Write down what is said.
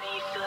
Beneath